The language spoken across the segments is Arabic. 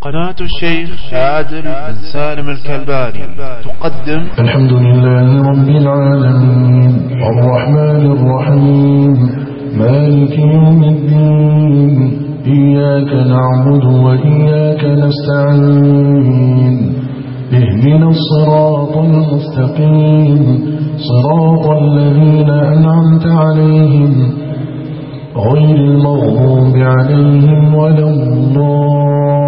قناة الشيخ عادل بن سالم الكلباني. تقدم. الحمد لله رب العالمين الرحمن الرحيم مالك يوم الدين إياك نعبد وإياك نستعين اهدنا الصراط المستقيم صراط الذين أنعمت عليهم غير المغضوب عليهم ولا الله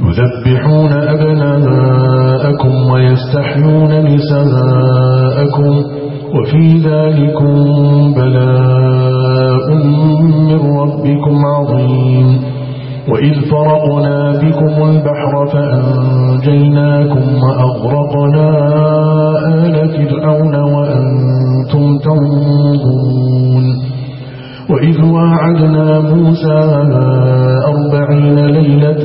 يذبحون أبناءكم ويستحيون نساءكم وفي ذلك بلاء من ربكم عظيم وإذ فرقنا بكم البحر فأنجيناكم وأغرقنا آل فرعون وأنتم تنظرون وإذ واعدنا موسى أربعين ليلة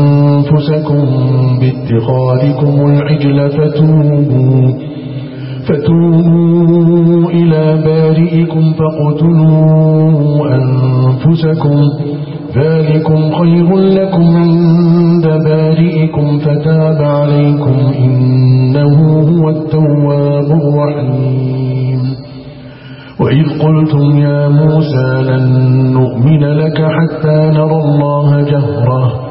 أنفسكم باتخاذكم العجل فتوبوا فتوبوا إلى بارئكم فاقتلوا أنفسكم. ذلكم خير لكم عند بارئكم فتاب عليكم إنه هو التواب الرحيم. وإذ قلتم يا موسى لن نؤمن لك حتى نرى الله جهرة.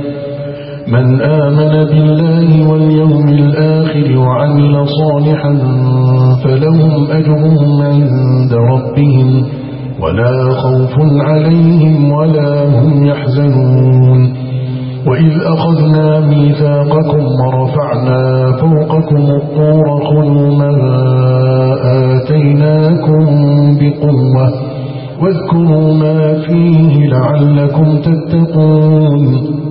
من آمن بالله واليوم الآخر وعمل صالحا فلهم أجرهم عند ربهم ولا خوف عليهم ولا هم يحزنون. وإذ أخذنا ميثاقكم ورفعنا فوقكم الطور خلوا ما آتيناكم بقوة واذكروا ما فيه لعلكم تتقون.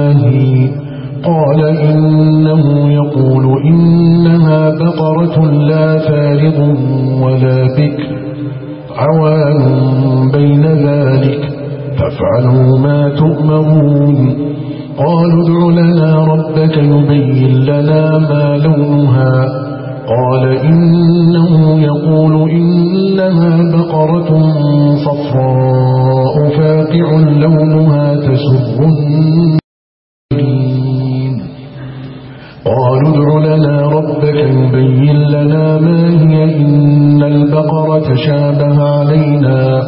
قال إنه يقول إنها بقرة لا فارغ ولا بكر عوان بين ذلك فافعلوا ما تؤمرون قالوا ادع لنا ربك يبين لنا ما لونها قال إنه يقول إنها بقرة صفراء فاقع لونها تسر يبين لنا ما هي إن البقرة شابه علينا.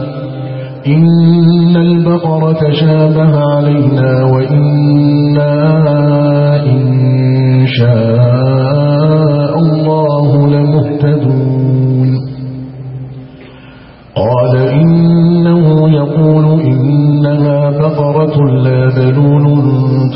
إن البقرة شابه علينا وإنا إن شاء الله لمهتدون. قال إنه يقول إنها بقرة لا ذلول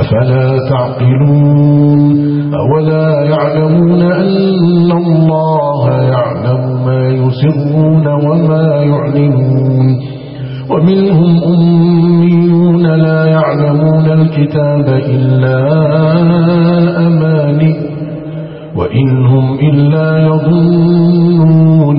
أفلا تعقلون أولا يعلمون أن الله يعلم ما يسرون وما يعلمون ومنهم أميون لا يعلمون الكتاب إلا أماني وإنهم إلا يظنون